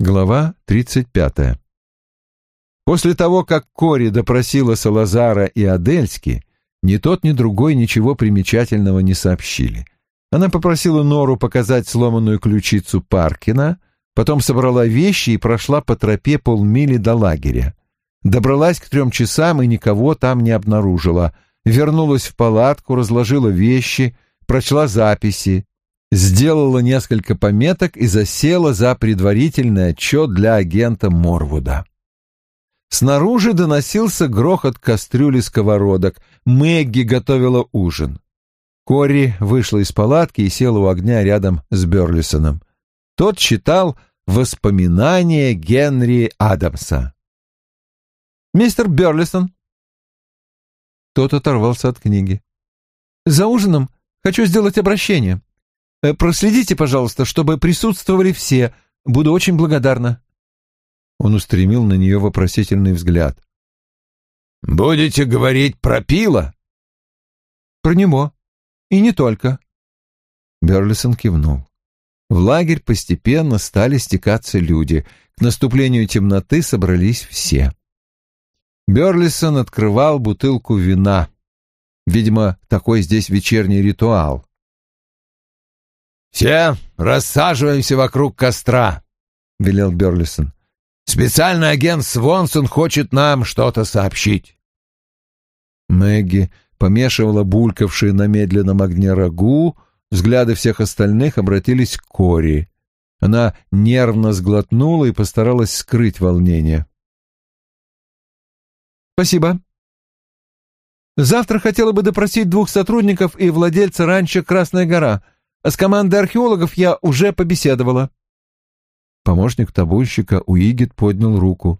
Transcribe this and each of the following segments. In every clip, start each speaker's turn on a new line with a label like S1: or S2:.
S1: Глава 35. После того, как Кори допросила Салазара и Адельски, ни тот, ни другой ничего примечательного не сообщили. Она попросила Нору показать сломанную ключицу Паркина, потом собрала вещи и прошла по тропе полмили до лагеря. Добралась к трем часам и никого там не обнаружила. Вернулась в палатку, разложила вещи, прочла записи, сделала несколько пометок и засела за предварительный отчет для агента Морвуда. Снаружи доносился грохот кастрюли сковородок. Мэгги готовила ужин. Кори вышла из палатки и села у огня рядом с Берлисоном. Тот читал «Воспоминания Генри Адамса». «Мистер Берлисон». Тот оторвался от книги. «За ужином хочу сделать обращение. Э, проследите, пожалуйста, чтобы присутствовали все. Буду очень благодарна». Он устремил на нее вопросительный взгляд.
S2: «Будете говорить про пила?»
S1: «Про него. И не только». Берлисон кивнул. В лагерь постепенно стали стекаться люди. К наступлению темноты собрались все. Берлисон открывал бутылку вина. Видимо, такой здесь вечерний ритуал.
S2: «Все рассаживаемся вокруг костра», — велел Берлисон. «Специальный агент Свонсон хочет нам что-то сообщить».
S1: Мэгги помешивала булькавшие на медленном огне рагу, взгляды всех остальных обратились к Кори. Она нервно сглотнула и постаралась скрыть волнение. «Спасибо. Завтра хотела бы допросить двух сотрудников и владельца ранчо «Красная гора». С командой археологов я уже побеседовала. Помощник табунщика Уигит поднял руку.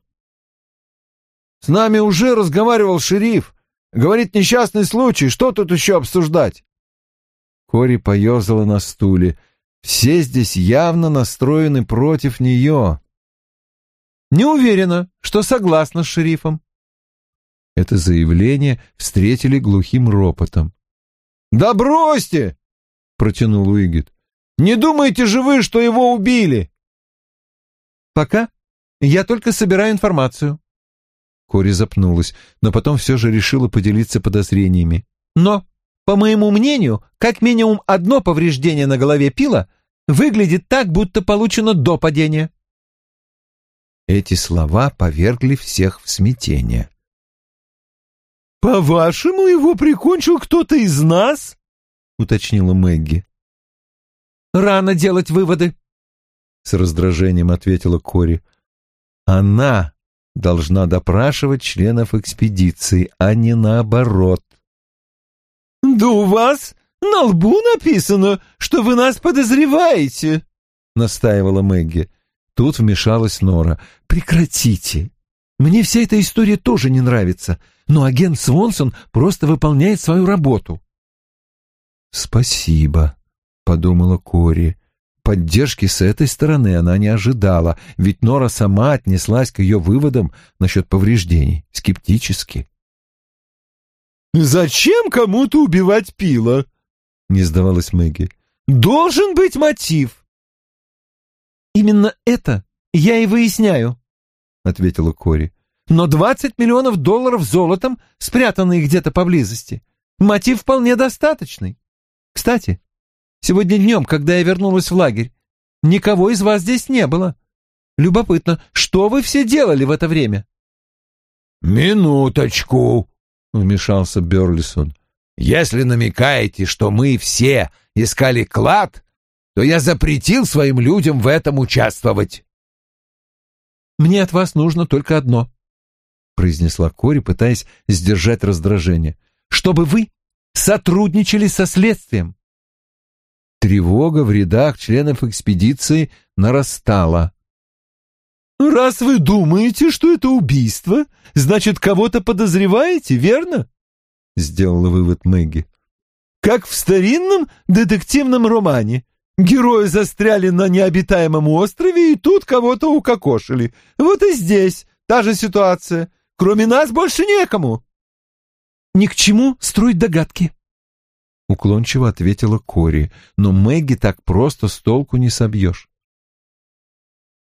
S1: «С нами уже разговаривал шериф. Говорит, несчастный случай. Что тут еще обсуждать?» Кори поерзала на стуле. Все здесь явно настроены против нее. «Не уверена, что согласна с шерифом». Это заявление встретили глухим ропотом. «Да бросьте! Протянул Уигит. «Не думаете же вы, что его убили?» «Пока я только собираю информацию». Кори запнулась, но потом все же решила поделиться подозрениями. «Но, по моему мнению, как минимум одно повреждение на голове пила выглядит так, будто получено до падения». Эти слова повергли всех в смятение.
S3: «По-вашему, его прикончил кто-то из нас?» — уточнила Мэгги.
S1: «Рано делать выводы», — с раздражением ответила Кори. «Она должна допрашивать членов экспедиции, а не наоборот».
S3: «Да у вас на лбу написано, что вы нас подозреваете», — настаивала Мэгги.
S1: Тут вмешалась Нора. «Прекратите. Мне вся эта история тоже не нравится, но агент Свонсон просто выполняет свою работу». «Спасибо», — подумала Кори. Поддержки с этой стороны она не ожидала, ведь Нора сама отнеслась к ее выводам насчет повреждений скептически.
S3: «Зачем кому-то убивать пила?» — не сдавалась Мэгги. «Должен быть мотив».
S1: «Именно это я и выясняю», — ответила Кори. «Но двадцать миллионов долларов золотом, спрятанные где-то поблизости, мотив вполне достаточный. Кстати, сегодня днем, когда я вернулась в лагерь, никого из вас здесь не было. Любопытно, что вы все делали в это время?»
S2: «Минуточку», — вмешался Берлисон. «Если намекаете, что мы все искали клад, то я запретил своим людям в этом участвовать».
S1: «Мне от вас нужно только одно», — произнесла Кори, пытаясь сдержать раздражение. «Чтобы вы сотрудничали со следствием. Тревога в рядах членов экспедиции нарастала.
S3: «Раз вы думаете, что это убийство, значит, кого-то подозреваете, верно?» — сделала вывод Мэгги. «Как в старинном детективном романе. Герои застряли на необитаемом острове и тут кого-то укокошили. Вот и здесь та же ситуация. Кроме нас больше некому».
S1: «Ни к чему строить догадки», — уклончиво ответила Кори, «но Мэгги так просто с толку не собьешь».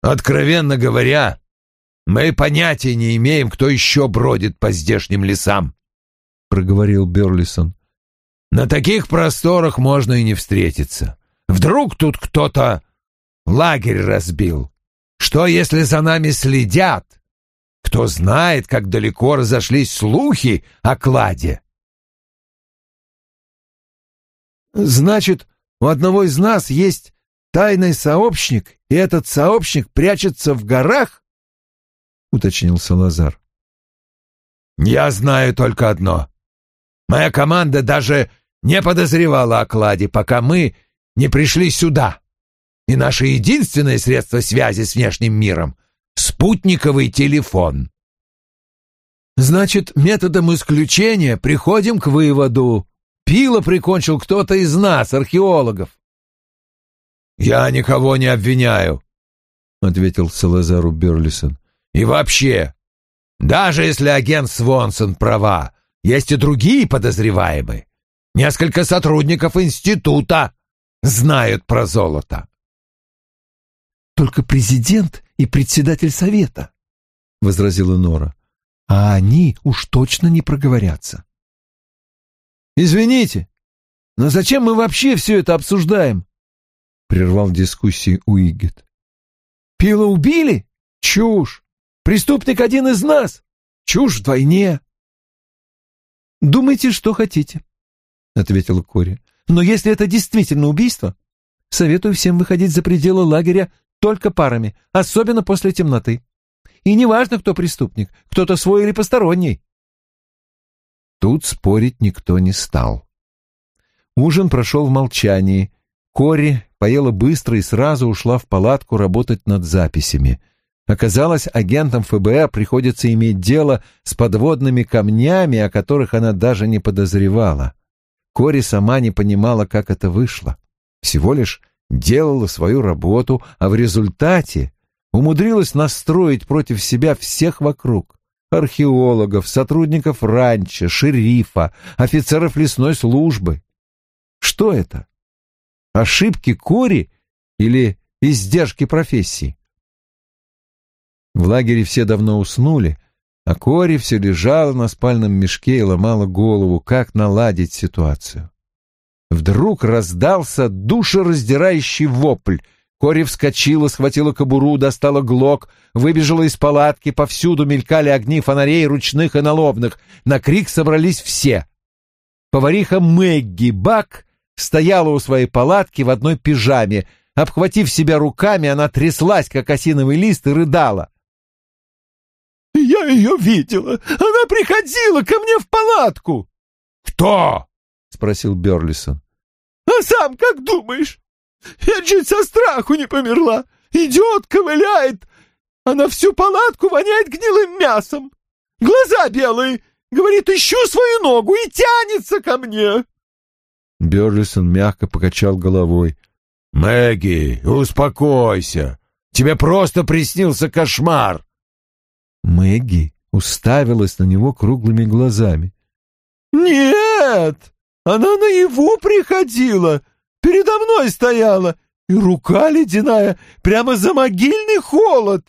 S2: Откровенно говоря, мы понятия не имеем, кто еще бродит по здешним лесам, — проговорил Берлисон. На таких просторах можно и не встретиться. Вдруг тут кто-то лагерь разбил. Что, если за нами следят? Кто знает, как далеко разошлись слухи о кладе?
S3: Значит, у одного из нас есть тайный сообщник, и этот сообщник прячется в горах? — уточнил Салазар.
S2: «Я знаю только одно. Моя команда даже не подозревала о кладе, пока мы не пришли сюда. И наше единственное средство связи с внешним миром — спутниковый телефон».
S3: «Значит, методом исключения приходим к выводу. Пила прикончил кто-то из нас, археологов».
S2: «Я никого не обвиняю», — ответил Салазару Берлисон. «И вообще, даже если агент Свонсон права, есть и другие подозреваемые. Несколько сотрудников института знают про золото».
S3: «Только президент и председатель совета», — возразила Нора. «А они уж точно не проговорятся». «Извините, но зачем мы вообще все это обсуждаем?» — прервал дискуссию Уигет. «Пила убили? Чушь! Преступник один из нас! Чушь вдвойне!» «Думайте, что хотите», — ответила Кори. «Но если это действительно убийство, советую всем выходить за пределы лагеря только парами, особенно после темноты. И неважно, кто преступник, кто-то свой или посторонний».
S1: Тут спорить никто не стал. Ужин прошел в молчании. Кори поела быстро и сразу ушла в палатку работать над записями. Оказалось, агентам ФБР приходится иметь дело с подводными камнями, о которых она даже не подозревала. Кори сама не понимала, как это вышло. Всего лишь делала свою работу, а в результате умудрилась настроить против себя всех вокруг археологов, сотрудников ранчо, шерифа, офицеров лесной службы. Что это? Ошибки Кори или издержки профессии? В лагере все давно уснули, а Кори все лежала на спальном мешке и ломала голову, как наладить ситуацию. Вдруг раздался душераздирающий вопль. Кори вскочила, схватила кобуру, достала глок, выбежала из палатки, повсюду мелькали огни фонарей ручных и налобных. На крик собрались все. Повариха Мэгги Бак стояла у своей палатки в одной пижаме. Обхватив себя руками, она тряслась, как осиновый лист, и рыдала.
S3: «Я ее видела! Она приходила ко мне в палатку!»
S2: «Кто?»
S1: — спросил Берлисон.
S3: «А сам как думаешь? Я чуть со страху не померла! Идет, ковыляет, а на всю палатку воняет гнилым мясом! Глаза белые! Говорит, ищу свою ногу и тянется ко мне!»
S1: Берлисон мягко покачал головой.
S2: «Мэгги, успокойся! Тебе просто приснился кошмар!»
S1: Мэгги уставилась на него круглыми глазами.
S3: «Нет! Она наяву приходила, передо мной стояла, и рука ледяная, прямо за могильный холод!»